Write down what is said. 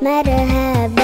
matter have